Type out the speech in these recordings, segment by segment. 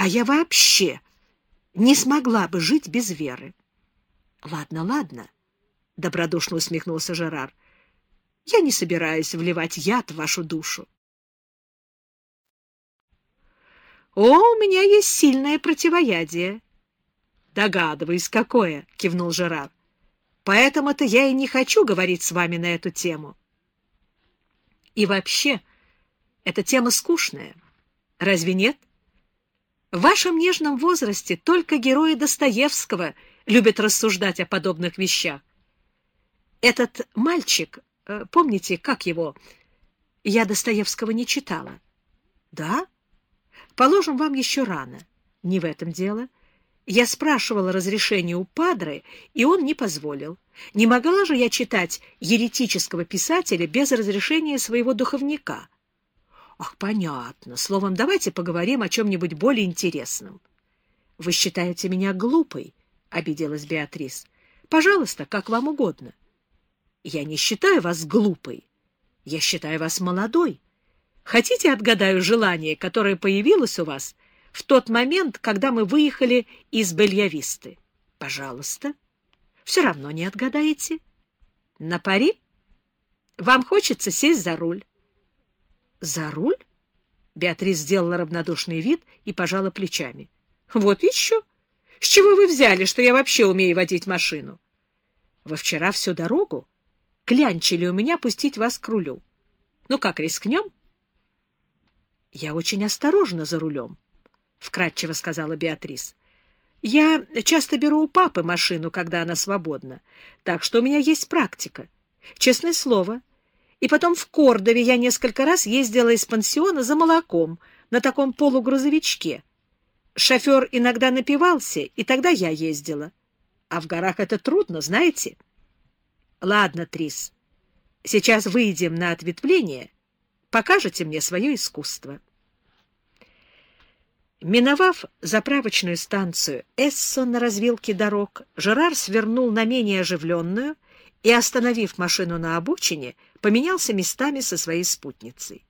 А я вообще не смогла бы жить без веры. — Ладно, ладно, — добродушно усмехнулся Жерар. — Я не собираюсь вливать яд в вашу душу. — О, у меня есть сильное противоядие. — Догадываюсь, какое, — кивнул Жерар. — Поэтому-то я и не хочу говорить с вами на эту тему. И вообще, эта тема скучная. Разве нет? В вашем нежном возрасте только герои Достоевского любят рассуждать о подобных вещах. Этот мальчик, э, помните, как его? Я Достоевского не читала. Да? Положим, вам еще рано. Не в этом дело. Я спрашивала разрешения у Падре, и он не позволил. Не могла же я читать еретического писателя без разрешения своего духовника? Ах, понятно. Словом, давайте поговорим о чем-нибудь более интересном. Вы считаете меня глупой? — обиделась Беатрис. — Пожалуйста, как вам угодно. Я не считаю вас глупой. Я считаю вас молодой. Хотите, отгадаю желание, которое появилось у вас в тот момент, когда мы выехали из Бельявисты? Пожалуйста. Все равно не отгадаете. На пари? Вам хочется сесть за руль. За руль? Беатрис сделала равнодушный вид и пожала плечами. Вот еще. С чего вы взяли, что я вообще умею водить машину? Вы вчера всю дорогу клянчили у меня пустить вас к рулю. Ну как, рискнем? Я очень осторожна за рулем, — вкратчиво сказала Беатрис. Я часто беру у папы машину, когда она свободна, так что у меня есть практика. Честное слово, и потом в Кордове я несколько раз ездила из пансиона за молоком на таком полугрузовичке. Шофер иногда напивался, и тогда я ездила. А в горах это трудно, знаете? Ладно, Трис, сейчас выйдем на ответвление, покажете мне свое искусство. Миновав заправочную станцию Эссо на развилке дорог, Жерар свернул на менее оживленную и, остановив машину на обочине, поменялся местами со своей спутницей.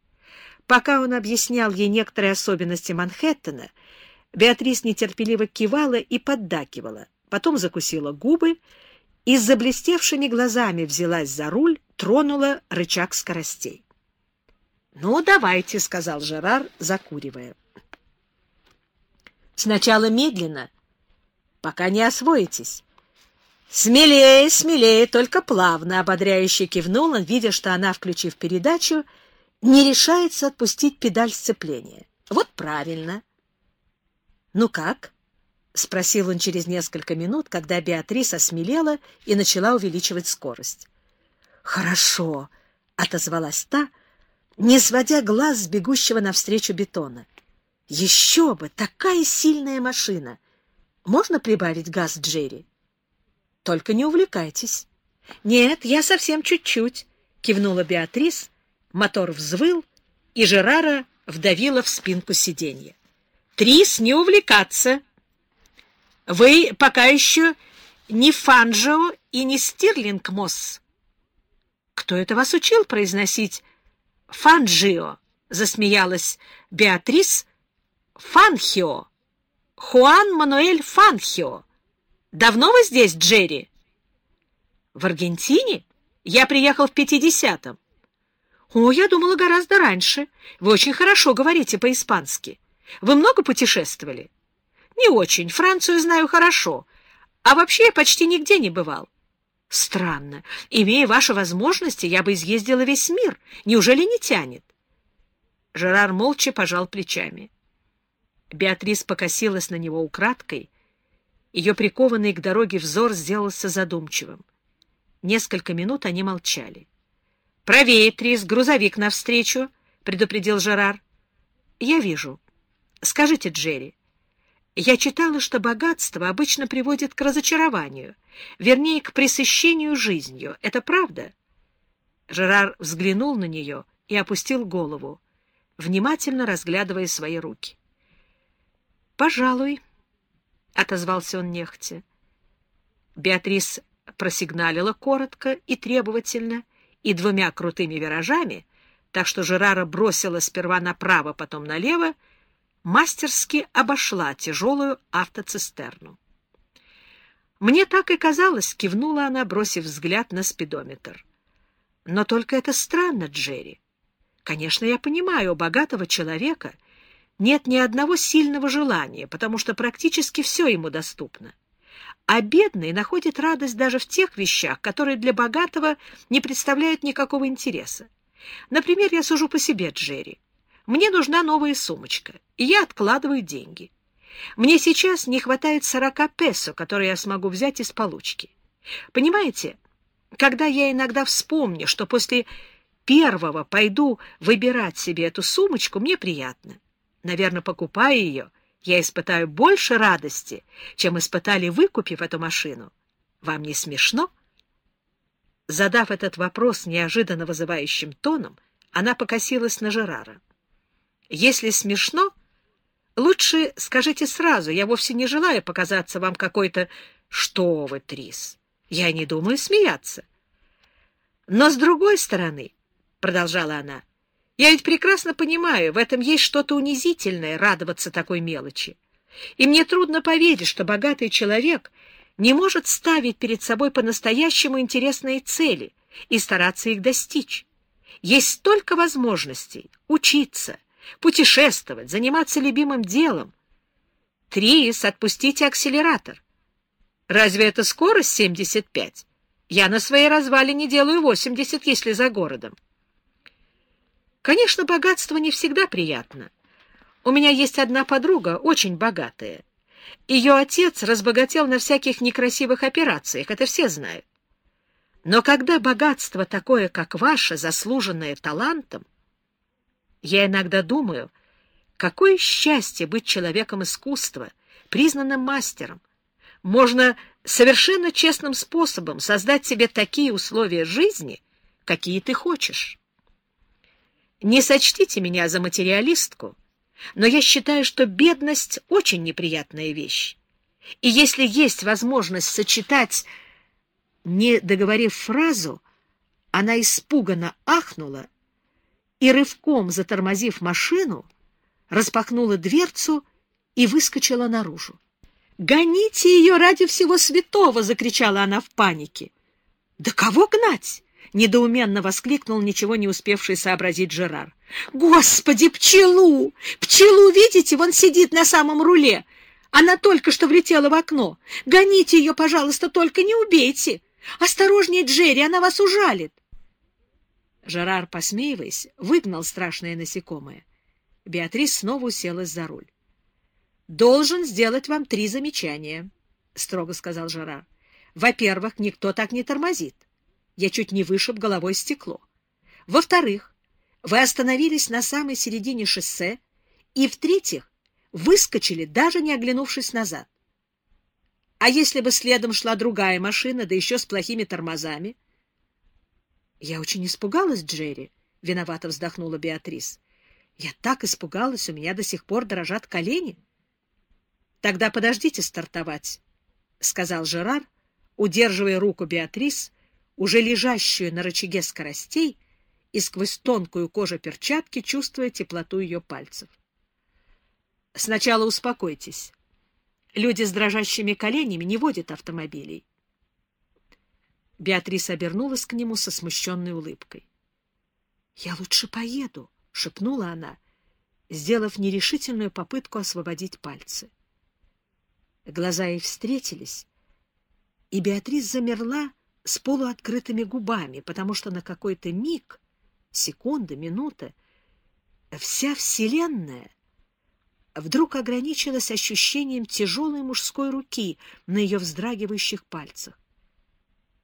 Пока он объяснял ей некоторые особенности Манхэттена, Беатрис нетерпеливо кивала и поддакивала, потом закусила губы и с заблестевшими глазами взялась за руль, тронула рычаг скоростей. — Ну, давайте, — сказал Жерар, закуривая. — Сначала медленно, пока не освоитесь. «Смелее, смелее, только плавно!» — ободряюще кивнул он, видя, что она, включив передачу, не решается отпустить педаль сцепления. «Вот правильно!» «Ну как?» — спросил он через несколько минут, когда Беатрис осмелела и начала увеличивать скорость. «Хорошо!» — отозвалась та, не сводя глаз с бегущего навстречу бетона. «Еще бы! Такая сильная машина! Можно прибавить газ, Джерри?» Только не увлекайтесь. — Нет, я совсем чуть-чуть, — кивнула Беатрис. Мотор взвыл, и Жерара вдавила в спинку сиденья. — Трис, не увлекаться. Вы пока еще не Фанжо и не Стирлинг Мосс. — Кто это вас учил произносить Фанжио? — засмеялась Беатрис. — Фанхио. Хуан Мануэль Фанхио. Давно вы здесь, Джерри? В Аргентине? Я приехал в пятидесятом. О, я думала гораздо раньше. Вы очень хорошо говорите по-испански. Вы много путешествовали? Не очень. Францию знаю хорошо. А вообще я почти нигде не бывал. Странно. Имея ваши возможности, я бы изъездила весь мир. Неужели не тянет? Жерар молча пожал плечами. Беатрис покосилась на него украдкой — ее прикованный к дороге взор сделался задумчивым. Несколько минут они молчали. — Правее, Трис, грузовик навстречу, — предупредил Жерар. — Я вижу. Скажите, Джерри, я читала, что богатство обычно приводит к разочарованию, вернее, к пресыщению жизнью. Это правда? Жерар взглянул на нее и опустил голову, внимательно разглядывая свои руки. — Пожалуй, —— отозвался он нехотя. Беатрис просигналила коротко и требовательно, и двумя крутыми виражами, так что Жерара бросила сперва направо, потом налево, мастерски обошла тяжелую автоцистерну. «Мне так и казалось», — кивнула она, бросив взгляд на спидометр. «Но только это странно, Джерри. Конечно, я понимаю, у богатого человека нет ни одного сильного желания, потому что практически все ему доступно. А бедный находит радость даже в тех вещах, которые для богатого не представляют никакого интереса. Например, я сужу по себе, Джерри. Мне нужна новая сумочка, и я откладываю деньги. Мне сейчас не хватает сорока песо, которые я смогу взять из получки. Понимаете, когда я иногда вспомню, что после первого пойду выбирать себе эту сумочку, мне приятно. Наверное, покупая ее, я испытаю больше радости, чем испытали, выкупив эту машину. Вам не смешно? Задав этот вопрос неожиданно вызывающим тоном, она покосилась на Жерара. Если смешно, лучше скажите сразу, я вовсе не желаю показаться вам какой-то «что вы, Трис». Я не думаю смеяться. Но с другой стороны, — продолжала она, — я ведь прекрасно понимаю, в этом есть что-то унизительное, радоваться такой мелочи. И мне трудно поверить, что богатый человек не может ставить перед собой по-настоящему интересные цели и стараться их достичь. Есть столько возможностей учиться, путешествовать, заниматься любимым делом. Трис, отпустите акселератор. Разве это скорость 75? Я на своей развалине делаю 80, если за городом. Конечно, богатство не всегда приятно. У меня есть одна подруга, очень богатая. Ее отец разбогател на всяких некрасивых операциях, это все знают. Но когда богатство такое, как ваше, заслуженное талантом, я иногда думаю, какое счастье быть человеком искусства, признанным мастером. Можно совершенно честным способом создать себе такие условия жизни, какие ты хочешь. Не сочтите меня за материалистку, но я считаю, что бедность — очень неприятная вещь. И если есть возможность сочетать, не договорив фразу, она испуганно ахнула и, рывком затормозив машину, распахнула дверцу и выскочила наружу. «Гоните ее ради всего святого!» — закричала она в панике. «Да кого гнать?» — недоуменно воскликнул ничего не успевший сообразить Жерар. «Господи, пчелу! Пчелу, видите, вон сидит на самом руле! Она только что влетела в окно! Гоните ее, пожалуйста, только не убейте! Осторожнее, Джерри, она вас ужалит!» Жерар, посмеиваясь, выгнал страшное насекомое. Беатрис снова уселась за руль. — Должен сделать вам три замечания, — строго сказал Жерар. — Во-первых, никто так не тормозит. Я чуть не вышиб головой стекло. Во-вторых, вы остановились на самой середине шоссе. И, в-третьих, выскочили, даже не оглянувшись назад. А если бы следом шла другая машина, да еще с плохими тормозами, я очень испугалась, Джерри, — виновато вздохнула Беатрис. Я так испугалась, у меня до сих пор дрожат колени. — Тогда подождите стартовать, — сказал Жерар, удерживая руку Беатрис, уже лежащую на рычаге скоростей, и сквозь тонкую кожу перчатки чувствуя теплоту ее пальцев. — Сначала успокойтесь. Люди с дрожащими коленями не водят автомобилей. Беатрис обернулась к нему со смущенной улыбкой. — Я лучше поеду, — шепнула она, сделав нерешительную попытку освободить пальцы. Глаза ей встретились, и Беатрис замерла с полуоткрытыми губами, потому что на какой-то миг, секунда, минута, вся Вселенная вдруг ограничилась ощущением тяжелой мужской руки на ее вздрагивающих пальцах.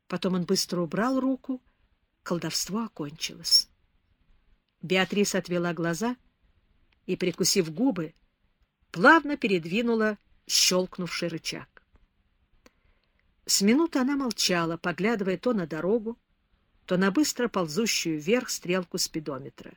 Потом он быстро убрал руку. Колдовство окончилось. Беатрис отвела глаза и, прикусив губы, плавно передвинула щелкнувший рычаг. С минуты она молчала, поглядывая то на дорогу, то на быстро ползущую вверх стрелку спидометра.